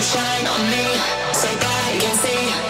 you shine on me so that I can see.